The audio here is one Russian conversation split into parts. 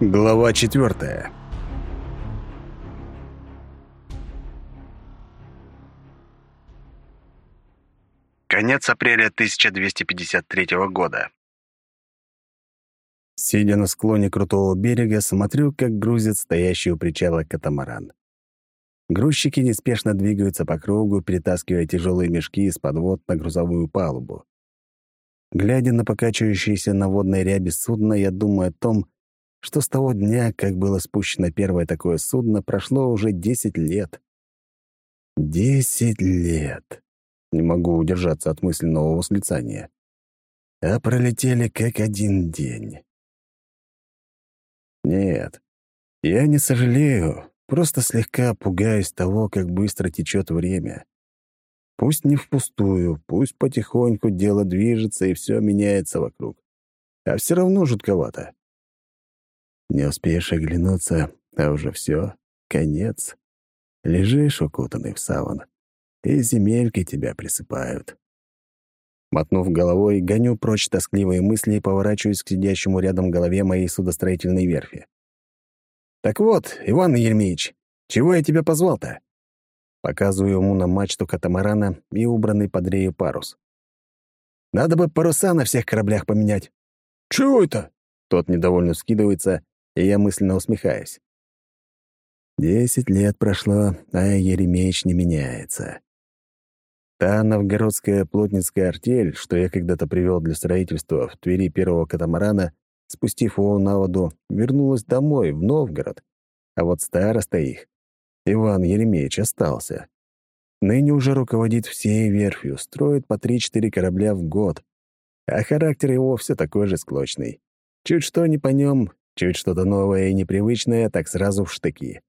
Глава четвертая. Конец апреля 1253 года. Сидя на склоне крутого берега, смотрю, как грузит стоящий у причала катамаран. Грузчики неспешно двигаются по кругу, перетаскивая тяжелые мешки из подвод на грузовую палубу. Глядя на покачивающееся на водной ряби судно, я думаю о том, что с того дня, как было спущено первое такое судно, прошло уже десять лет. Десять лет. Не могу удержаться от мысленного восклицания. А пролетели как один день. Нет, я не сожалею, просто слегка пугаюсь того, как быстро течет время. Пусть не впустую, пусть потихоньку дело движется и все меняется вокруг. А все равно жутковато. Не успеешь оглянуться, а уже все, конец. Лежишь укутанный в саван, и земельки тебя присыпают. Мотнув головой, гоню прочь тоскливые мысли и поворачиваюсь к сидящему рядом голове моей судостроительной верфи. «Так вот, Иван Еремеевич, чего я тебя позвал-то?» Показываю ему на мачту катамарана и убранный под рею парус. «Надо бы паруса на всех кораблях поменять». «Чего это?» Тот недовольно скидывается и я мысленно усмехаюсь. Десять лет прошло, а Еремеич не меняется. Та новгородская плотницкая артель, что я когда-то привел для строительства в Твери первого катамарана, спустив его на воду, вернулась домой, в Новгород. А вот староста их, Иван Еремеевич, остался. Ныне уже руководит всей верфью, строит по три-четыре корабля в год. А характер его все такой же склочный. Чуть что не по нем, Чуть что-то новое и непривычное, так сразу в штыки.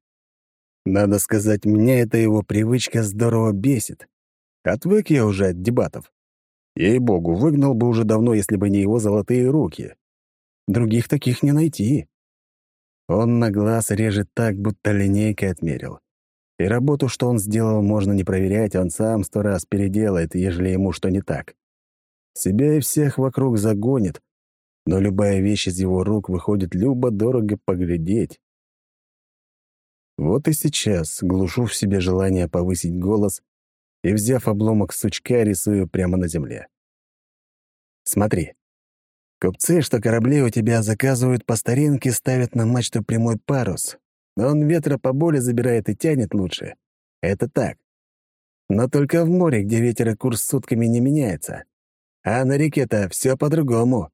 Надо сказать, мне эта его привычка здорово бесит. Отвык я уже от дебатов. Ей-богу, выгнал бы уже давно, если бы не его золотые руки. Других таких не найти. Он на глаз режет так, будто линейкой отмерил. И работу, что он сделал, можно не проверять, он сам сто раз переделает, ежели ему что не так. Себя и всех вокруг загонит, но любая вещь из его рук выходит любо-дорого поглядеть. Вот и сейчас глушу в себе желание повысить голос и, взяв обломок сучка, рисую прямо на земле. Смотри. Купцы, что корабли у тебя заказывают по старинке, ставят на мачту прямой парус. Но он ветра по боле забирает и тянет лучше. Это так. Но только в море, где ветер и курс сутками не меняется. А на реке-то все по-другому.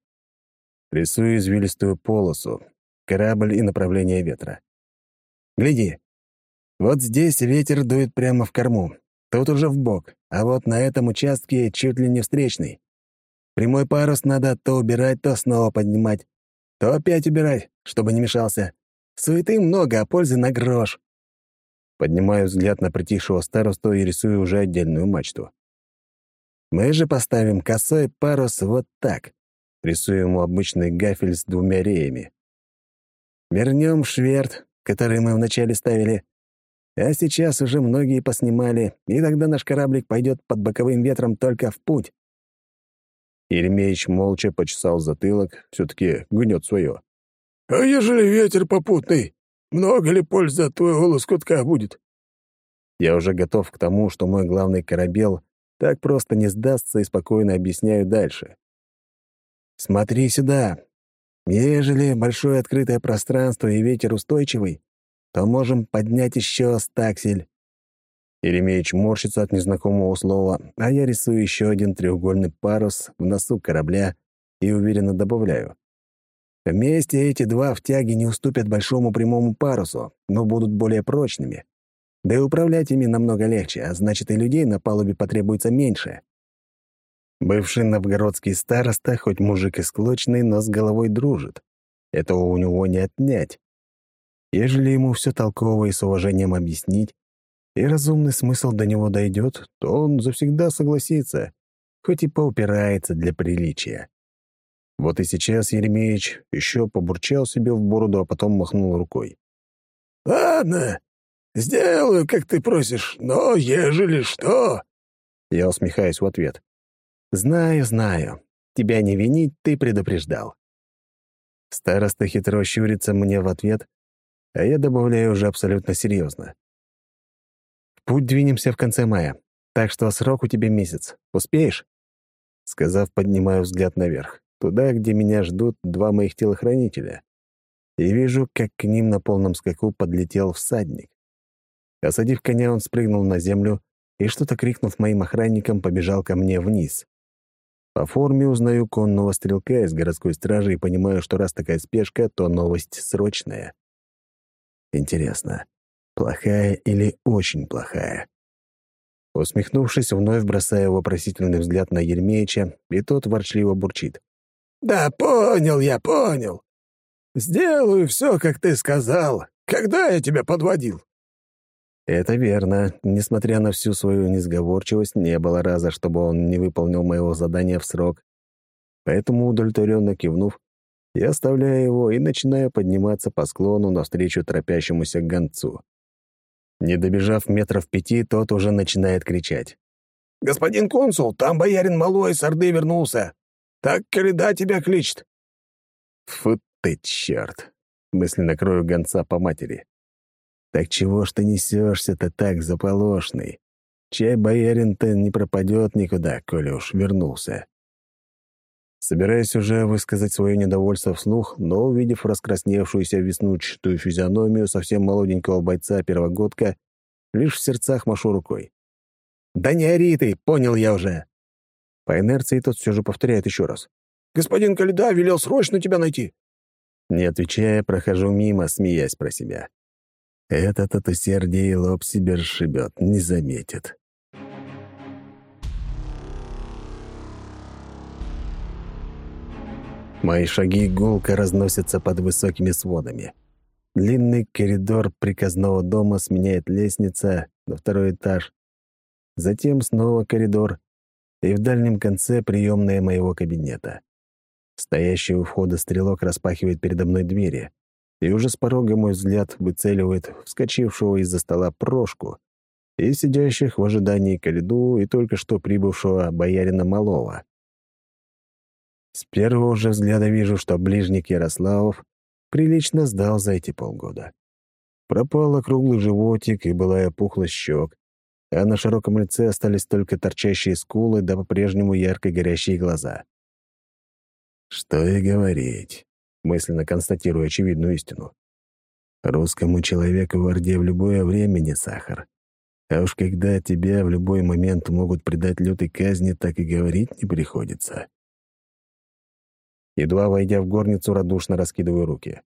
Рисую извилистую полосу, корабль и направление ветра. Гляди. Вот здесь ветер дует прямо в корму, тут уже в бок, а вот на этом участке чуть ли не встречный. Прямой парус надо то убирать, то снова поднимать, то опять убирать, чтобы не мешался. Суеты много, а пользы на грош. Поднимаю взгляд на притихшего старосту и рисую уже отдельную мачту. Мы же поставим косой парус вот так. Рисую ему обычный гафель с двумя реями. Вернем шверт, который мы вначале ставили. А сейчас уже многие поснимали, и тогда наш кораблик пойдет под боковым ветром только в путь. Еремеич молча почесал затылок, все-таки гнет свое. «А ежели ветер попутный, много ли пользы от твоего лоскутка будет?» Я уже готов к тому, что мой главный корабел так просто не сдастся и спокойно объясняю дальше. Смотри сюда. Ежели большое открытое пространство и ветер устойчивый, то можем поднять еще стаксель. Еремеич морщится от незнакомого слова, а я рисую еще один треугольный парус в носу корабля и уверенно добавляю. Вместе эти два в тяге не уступят большому прямому парусу, но будут более прочными. Да и управлять ими намного легче, а значит, и людей на палубе потребуется меньше. Бывший новгородский староста, хоть мужик и склочный, но с головой дружит. Этого у него не отнять. Ежели ему все толково и с уважением объяснить, и разумный смысл до него дойдет, то он завсегда согласится, хоть и поупирается для приличия. Вот и сейчас Еремеевич еще побурчал себе в бороду, а потом махнул рукой. «Ладно, сделаю, как ты просишь, но ежели что...» Я усмехаюсь в ответ. «Знаю, знаю. Тебя не винить, ты предупреждал». Староста хитро щурится мне в ответ, а я добавляю уже абсолютно серьезно. В путь двинемся в конце мая, так что срок у тебя месяц. Успеешь? Сказав, поднимаю взгляд наверх, туда, где меня ждут два моих телохранителя. И вижу, как к ним на полном скаку подлетел всадник. Осадив коня, он спрыгнул на землю и, что-то крикнув моим охранникам, побежал ко мне вниз. По форме узнаю конного стрелка из городской стражи и понимаю, что раз такая спешка, то новость срочная. Интересно, плохая или очень плохая? Усмехнувшись, вновь бросаю вопросительный взгляд на Ермеича, и тот ворчливо бурчит. «Да понял я, понял. Сделаю все, как ты сказал. Когда я тебя подводил?» Это верно. Несмотря на всю свою несговорчивость, не было раза, чтобы он не выполнил моего задания в срок. Поэтому, удовлетворенно кивнув, я оставляю его и начинаю подниматься по склону навстречу торопящемуся гонцу. Не добежав метров пяти, тот уже начинает кричать. «Господин консул, там боярин Малой с Орды вернулся. Так Каледа тебя кличет». «Фу ты, черт!» — мысленно крою гонца по матери. «Так чего ж ты несешься-то так заполошный? Чай боярин-то не пропадет никуда, коли уж вернулся». Собираюсь уже высказать свое недовольство вслух, но, увидев раскрасневшуюся веснучатую физиономию совсем молоденького бойца-первогодка, лишь в сердцах машу рукой. «Да не ори ты, понял я уже!» По инерции тот все же повторяет еще раз. «Господин Каледа велел срочно тебя найти!» Не отвечая, прохожу мимо, смеясь про себя. Этот от усердия лоб себе расшибет, не заметит. Мои шаги гулко разносятся под высокими сводами. Длинный коридор приказного дома сменяет лестница на второй этаж. Затем снова коридор, и в дальнем конце приемная моего кабинета. Стоящий у входа стрелок распахивает передо мной двери, и уже с порога мой взгляд выцеливает вскочившего из-за стола Прошку и сидящих в ожидании Калиду и только что прибывшего боярина Малова. С первого же взгляда вижу, что ближник Ярославов прилично сдал за эти полгода. Пропал округлый животик и былая пухлость щек, а на широком лице остались только торчащие скулы да по-прежнему ярко горящие глаза. Что и говорить, мысленно констатирую очевидную истину. Русскому человеку в Орде в любое время не сахар. А уж когда тебя в любой момент могут предать лютой казни, так и говорить не приходится. Едва войдя в горницу, радушно раскидываю руки.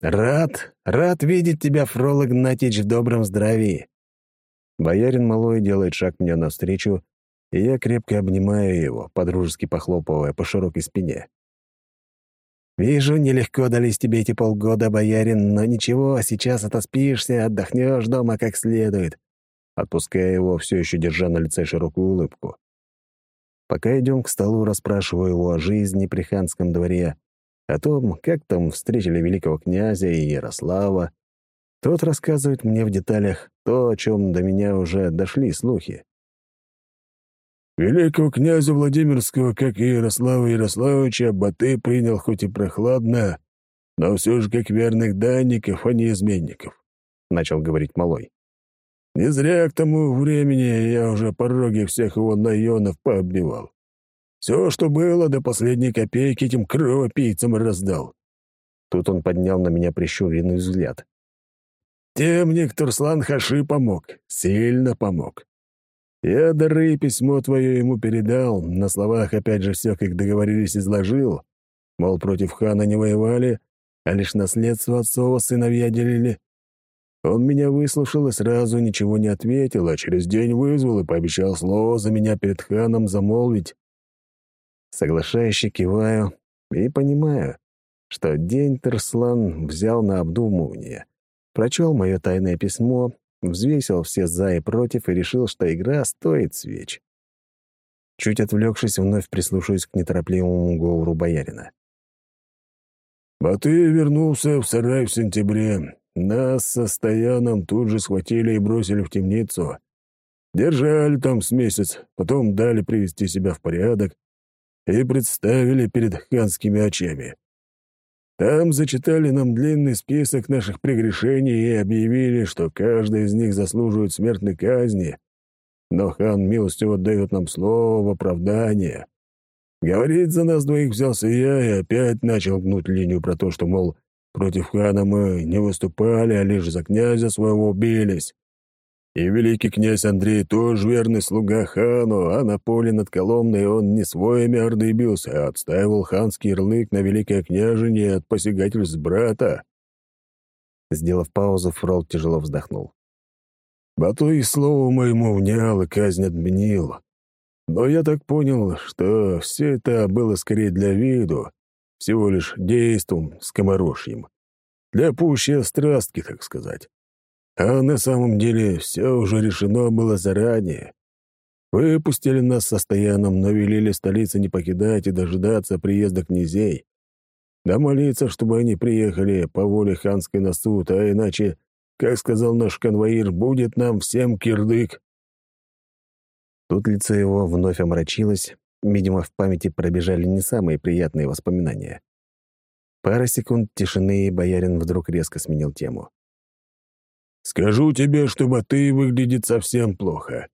«Рад, рад видеть тебя, Фрол Игнатьич, в добром здравии!» Боярин Малой делает шаг мне навстречу, и я крепко обнимаю его, подружески похлопывая по широкой спине. «Вижу, нелегко дались тебе эти полгода, боярин, но ничего, сейчас отоспишься, отдохнешь дома как следует», отпуская его, все еще держа на лице широкую улыбку. Пока идем к столу, расспрашиваю его о жизни при ханском дворе, о том, как там встретили великого князя и Ярослава. Тот рассказывает мне в деталях то, о чем до меня уже дошли слухи. Великого князя Владимирского, как и Ярослава Ярославовича, Баты принял хоть и прохладно, но все же как верных данников, а не изменников, — начал говорить Малой. Не зря к тому времени я уже пороги всех его наёнов пооббивал. Все, что было, до последней копейки этим кровопийцам раздал. Тут он поднял на меня прищуренный взгляд. Темник Турслан Хаши помог, сильно помог. Я дары письмо твое ему передал, на словах опять же все, как договорились, изложил. Мол, против хана не воевали, а лишь наследство отцова сыновья делили. Он меня выслушал и сразу ничего не ответил, а через день вызвал и пообещал слово за меня перед ханом замолвить. Соглашающе киваю и понимаю, что день Терслан взял на обдумывание, прочел мое тайное письмо, взвесил все «за» и «против» и решил, что игра стоит свеч. Чуть отвлекшись, вновь прислушаюсь к неторопливому говору боярина. «А ты вернулся в сарай в сентябре, нас со Стояном тут же схватили и бросили в темницу. Держали там с месяц, потом дали привести себя в порядок и представили перед ханскими очами. Там зачитали нам длинный список наших прегрешений и объявили, что каждый из них заслуживает смертной казни. Но хан милостиво дает нам слово в оправдание. Говорит, за нас двоих взялся я и опять начал гнуть линию про то, что, мол, против хана мы не выступали, а лишь за князя своего бились. И великий князь Андрей тоже верный слуга хану, а на поле над Коломной он не своими орды бился, а отстаивал ханский ярлык на великое княжение от посягательств брата. Сделав паузу, Фрол тяжело вздохнул. Батуй слову моему внял и казнь отменил. Но я так понял, что все это было скорее для виду, всего лишь действом скоморожьим. Для пущей страстки, так сказать. А на самом деле все уже решено было заранее. Выпустили нас со стояном, но велели столицы не покидать и дожидаться приезда князей. Да молиться, чтобы они приехали по воле ханской на суд, а иначе, как сказал наш конвоир, будет нам всем кирдык. Тут лицо его вновь омрачилось, видимо, в памяти пробежали не самые приятные воспоминания. Пара секунд тишины, и боярин вдруг резко сменил тему. Скажу тебе, что Батый выглядит совсем плохо.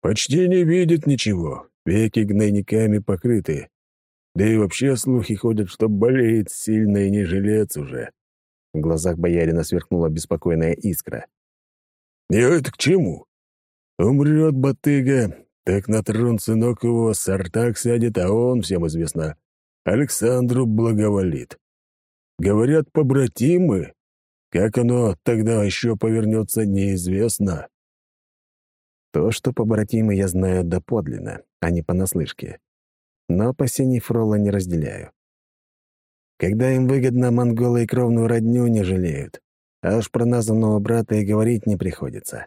Почти не видит ничего, веки гнойниками покрыты. Да и вообще слухи ходят, что болеет сильно и не жилец уже. В глазах боярина сверкнула беспокойная искра. «И это к чему? Умрет Батыга, так на трон сынок его Сартак сядет, а он, всем известно, Александру благоволит. Говорят, побратимы, как оно тогда еще повернется, неизвестно. То, что побратимы, я знаю доподлинно, а не понаслышке. Но опасений Фрола не разделяю. Когда им выгодно, монголы и кровную родню не жалеют. А уж про названного брата и говорить не приходится.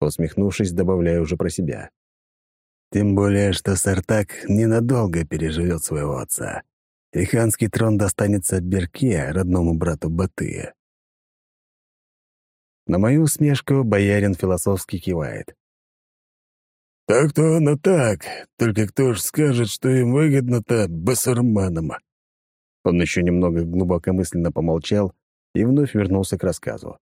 Усмехнувшись, добавляю уже про себя. Тем более, что Сартак ненадолго переживет своего отца, и ханский трон достанется Берке, родному брату Батыя. На мою усмешку боярин философски кивает. «Так-то оно так, только кто ж скажет, что им выгодно-то басурманам?» Он еще немного глубокомысленно помолчал и вновь вернулся к рассказу.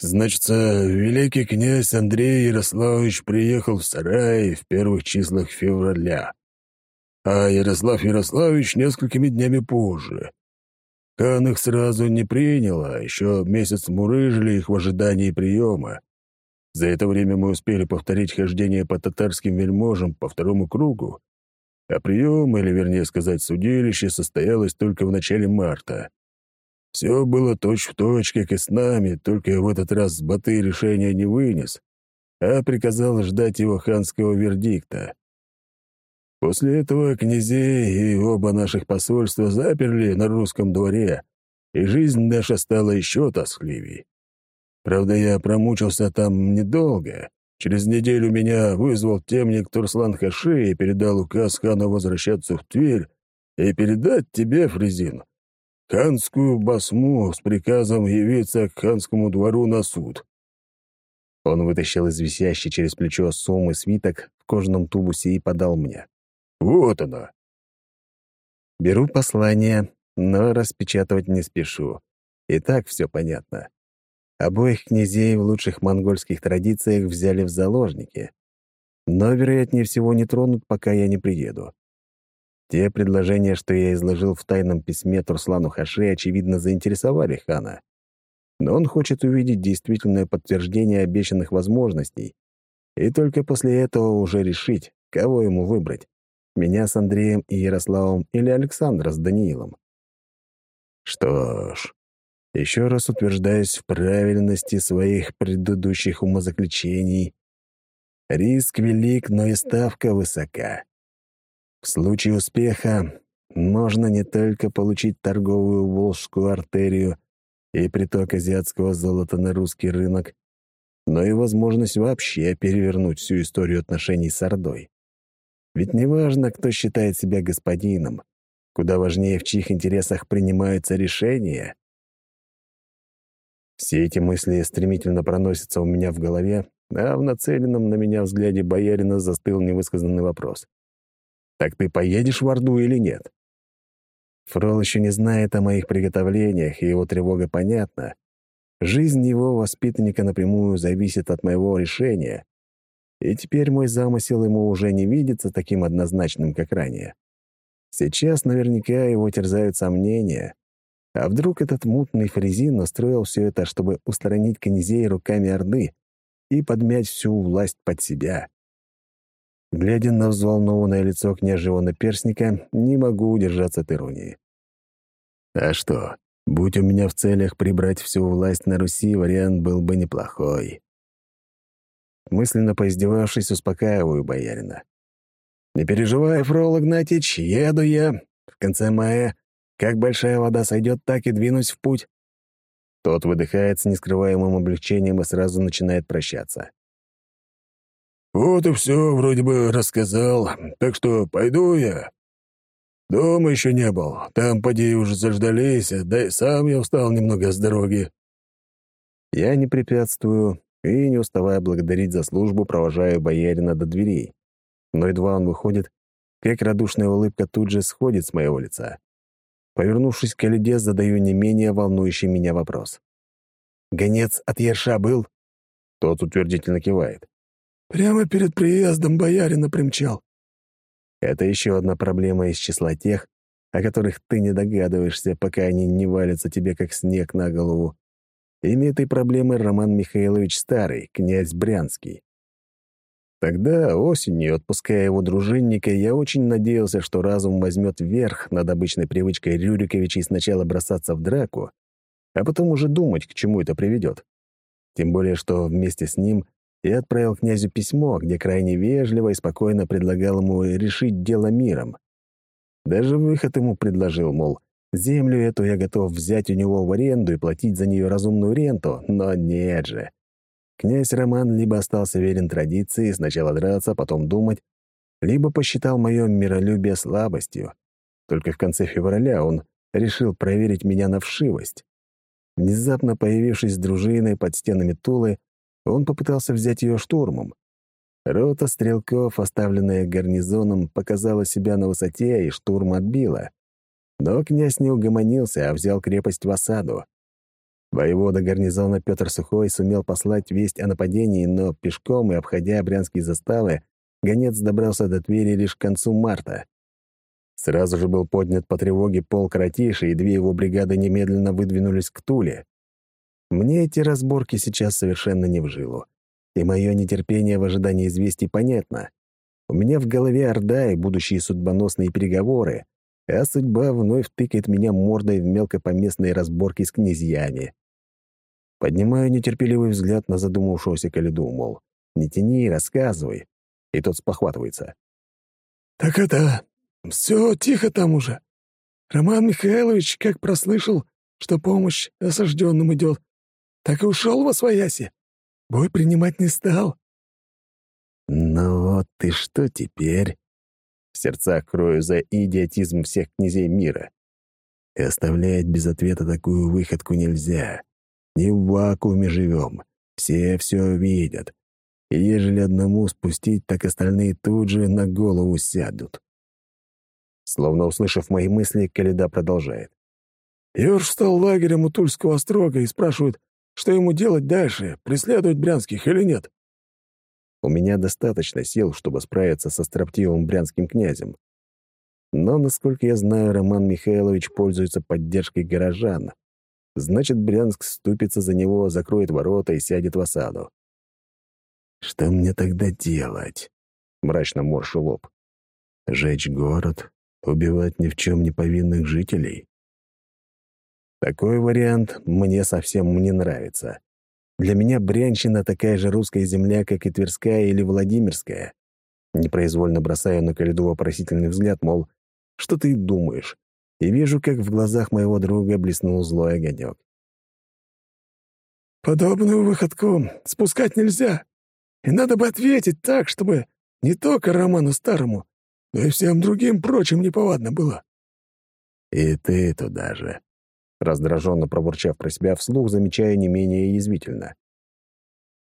«Значится, великий князь Андрей Ярославович приехал в сарай в первых числах февраля, а Ярослав Ярославович несколькими днями позже. Хан их сразу не принял, а еще месяц мурыжили их в ожидании приема. За это время мы успели повторить хождение по татарским вельможам по второму кругу, а прием, или вернее сказать, судилище, состоялось только в начале марта. Все было точь-в-точь, точь, как и с нами, только в этот раз Батый решения не вынес, а приказал ждать его ханского вердикта. После этого князей и оба наших посольства заперли на русском дворе, и жизнь наша стала еще тоскливей. Правда, я промучился там недолго. Через неделю меня вызвал темник Турслан Хаши и передал указ хану возвращаться в Тверь и передать тебе, Фрезин, ханскую басму с приказом явиться к ханскому двору на суд. Он вытащил из висящей через плечо суммы свиток в кожаном тубусе и подал мне. Вот она. Беру послание, но распечатывать не спешу. И так все понятно. Обоих князей в лучших монгольских традициях взяли в заложники. Но, вероятнее всего, не тронут, пока я не приеду. Те предложения, что я изложил в тайном письме Турслану Хаши, очевидно, заинтересовали хана. Но он хочет увидеть действительное подтверждение обещанных возможностей и только после этого уже решить, кого ему выбрать меня с Андреем и Ярославом или Александра с Даниилом. Что ж, еще раз утверждаюсь в правильности своих предыдущих умозаключений. Риск велик, но и ставка высока. В случае успеха можно не только получить торговую волжскую артерию и приток азиатского золота на русский рынок, но и возможность вообще перевернуть всю историю отношений с Ордой. Ведь неважно, кто считает себя господином, куда важнее, в чьих интересах принимаются решения. Все эти мысли стремительно проносятся у меня в голове, а в нацеленном на меня взгляде боярина застыл невысказанный вопрос. «Так ты поедешь в Орду или нет?» Фрол еще не знает о моих приготовлениях, и его тревога понятна. Жизнь его воспитанника напрямую зависит от моего решения, и теперь мой замысел ему уже не видится таким однозначным, как ранее. Сейчас наверняка его терзают сомнения. А вдруг этот мутный фрезин устроил все это, чтобы устранить князей руками Орды и подмять всю власть под себя? Глядя на взволнованное лицо княжего наперсника, не могу удержаться от иронии. А что, будь у меня в целях прибрать всю власть на Руси, вариант был бы неплохой. Мысленно поиздевавшись, успокаиваю боярина. «Не переживай, Фрол Игнатьич, еду я. В конце мая, как большая вода сойдет, так и двинусь в путь». Тот выдыхает с нескрываемым облегчением и сразу начинает прощаться. «Вот и все, вроде бы рассказал, так что пойду я. Дома еще не был, там поди уже заждались, да и сам я устал немного с дороги». Я не препятствую и, не уставая благодарить за службу, провожаю боярина до дверей. Но едва он выходит, как радушная улыбка тут же сходит с моего лица. Повернувшись к Каледе, задаю не менее волнующий меня вопрос. «Гонец от Ерша был?» Тот утвердительно кивает. «Прямо перед приездом боярина примчал». Это еще одна проблема из числа тех, о которых ты не догадываешься, пока они не валятся тебе, как снег на голову. Имя этой проблемы Роман Михайлович Старый, князь Брянский. Тогда, осенью, отпуская его дружинника, я очень надеялся, что разум возьмет верх над обычной привычкой Рюриковичей сначала бросаться в драку, а потом уже думать, к чему это приведет. Тем более, что вместе с ним я отправил князю письмо, где крайне вежливо и спокойно предлагал ему решить дело миром. Даже выход ему предложил, мол, землю эту я готов взять у него в аренду и платить за нее разумную ренту, но нет же. Князь Роман либо остался верен традиции, сначала драться, потом думать, либо посчитал мое миролюбие слабостью. Только в конце февраля он решил проверить меня на вшивость. Внезапно появившись с дружиной под стенами Тулы, он попытался взять ее штурмом. Рота стрелков, оставленная гарнизоном, показала себя на высоте, и штурм отбила. Но князь не угомонился, а взял крепость в осаду. Воевода гарнизона Петр Сухой сумел послать весть о нападении, но пешком и обходя брянские заставы, гонец добрался до Твери лишь к концу марта. Сразу же был поднят по тревоге полк Ратиши, и две его бригады немедленно выдвинулись к Туле. Мне эти разборки сейчас совершенно не в жилу, и мое нетерпение в ожидании известий понятно. У меня в голове Орда и будущие судьбоносные переговоры, а судьба вновь тыкает меня мордой в мелкопоместные разборки с князьями. Поднимаю нетерпеливый взгляд на задумавшегося Калиду, мол, не тяни, рассказывай. И тот спохватывается. «Так это... все тихо там уже. Роман Михайлович, как прослышал, что помощь осажденным идет, так и ушел во свояси. Бой принимать не стал». «Ну вот ты что теперь?» В сердцах крою за идиотизм всех князей мира. И оставлять без ответа такую выходку нельзя. Не в вакууме живем. Все все видят. И ежели одному спустить, так остальные тут же на голову сядут. Словно услышав мои мысли, Каледа продолжает. Ёрш стал лагерем у Тульского острога и спрашивает, что ему делать дальше, преследовать брянских или нет. У меня достаточно сил, чтобы справиться со строптивым брянским князем. Но, насколько я знаю, Роман Михайлович пользуется поддержкой горожан, Значит, Брянск ступится за него, закроет ворота и сядет в осаду. «Что мне тогда делать?» — мрачно морщу лоб. «Жечь город? Убивать ни в чем не повинных жителей?» Такой вариант мне совсем не нравится. Для меня Брянщина такая же русская земля, как и Тверская или Владимирская. Непроизвольно бросаю на Калиду вопросительный взгляд, мол, что ты думаешь? и вижу, как в глазах моего друга блеснул злой огонек. «Подобную выходку спускать нельзя, и надо бы ответить так, чтобы не только Роману Старому, но и всем другим прочим неповадно было». «И ты туда же», — раздраженно пробурчав про себя вслух, замечая не менее язвительно.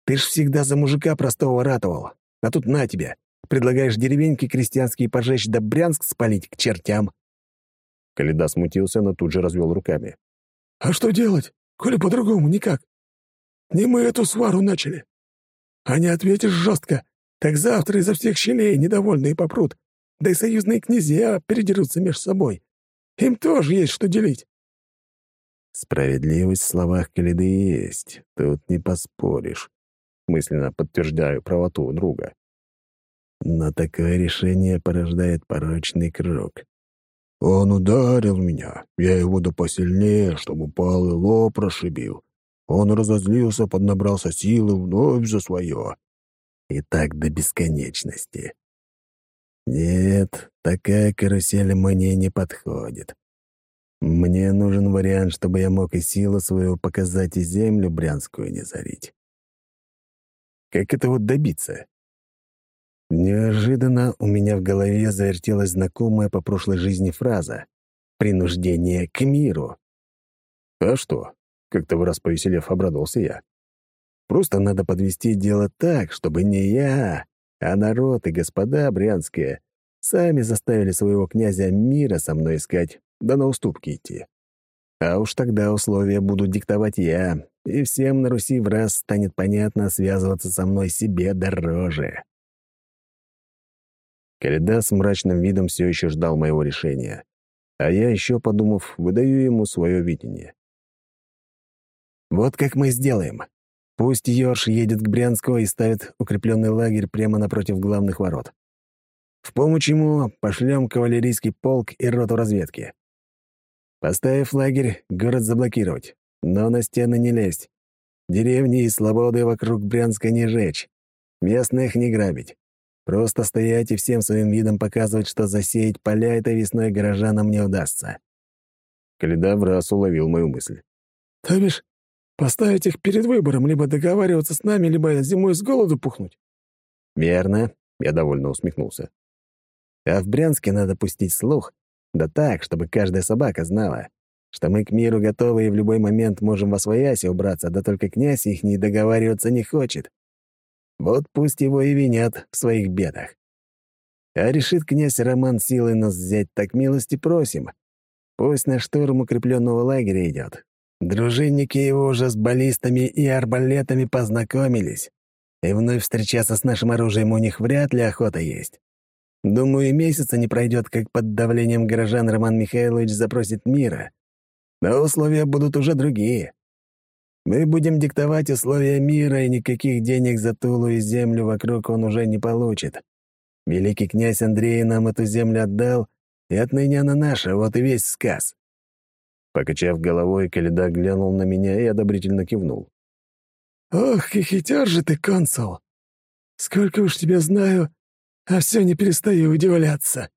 «Ты ж всегда за мужика простого ратовал, а тут на тебя, предлагаешь деревеньки крестьянские пожечь да Брянск спалить к чертям». Каледа смутился, но тут же развел руками. «А что делать, коли по-другому никак? Не мы эту свару начали. А не ответишь жестко, так завтра изо всех щелей недовольные попрут, да и союзные князья передерутся между собой. Им тоже есть что делить». Справедливость в словах Каледы есть, тут не поспоришь. Мысленно подтверждаю правоту друга. Но такое решение порождает порочный круг. Он ударил меня, я его да посильнее, чтобы упал и лоб прошибил. Он разозлился, поднабрался силы вновь за свое. И так до бесконечности. Нет, такая карусель мне не подходит. Мне нужен вариант, чтобы я мог и силу свою показать, и землю брянскую не зарить. Как это вот добиться? Неожиданно у меня в голове завертелась знакомая по прошлой жизни фраза «принуждение к миру». А что? Как-то в раз повеселев, обрадовался я. Просто надо подвести дело так, чтобы не я, а народ и господа брянские сами заставили своего князя мира со мной искать, да на уступки идти. А уж тогда условия буду диктовать я, и всем на Руси в раз станет понятно связываться со мной себе дороже. Каледа с мрачным видом все еще ждал моего решения, а я, еще подумав, выдаю ему свое видение. «Вот как мы сделаем. Пусть Йорш едет к Брянску и ставит укрепленный лагерь прямо напротив главных ворот. В помощь ему пошлем кавалерийский полк и роту разведки. Поставив лагерь, город заблокировать, но на стены не лезть. Деревни и слободы вокруг Брянска не жечь. Местных не грабить. Просто стоять и всем своим видом показывать, что засеять поля этой весной горожанам не удастся. Каледа в раз уловил мою мысль. «То бишь, поставить их перед выбором, либо договариваться с нами, либо зимой с голоду пухнуть?» «Верно», — я довольно усмехнулся. «А в Брянске надо пустить слух, да так, чтобы каждая собака знала, что мы к миру готовы и в любой момент можем во свояси убраться, да только князь их не договариваться не хочет. Вот пусть его и винят в своих бедах. А решит князь Роман силой нас взять, так милости просим. Пусть на штурм укрепленного лагеря идет. Дружинники его уже с баллистами и арбалетами познакомились, и вновь встречаться с нашим оружием у них вряд ли охота есть. Думаю, и месяца не пройдет, как под давлением горожан Роман Михайлович запросит мира. Но условия будут уже другие. Мы будем диктовать условия мира, и никаких денег за Тулу и землю вокруг он уже не получит. Великий князь Андрей нам эту землю отдал, и отныне она наша, вот и весь сказ». Покачав головой, Каледа глянул на меня и одобрительно кивнул. «Ох, и хитер же ты, консул! Сколько уж тебя знаю, а все не перестаю удивляться!»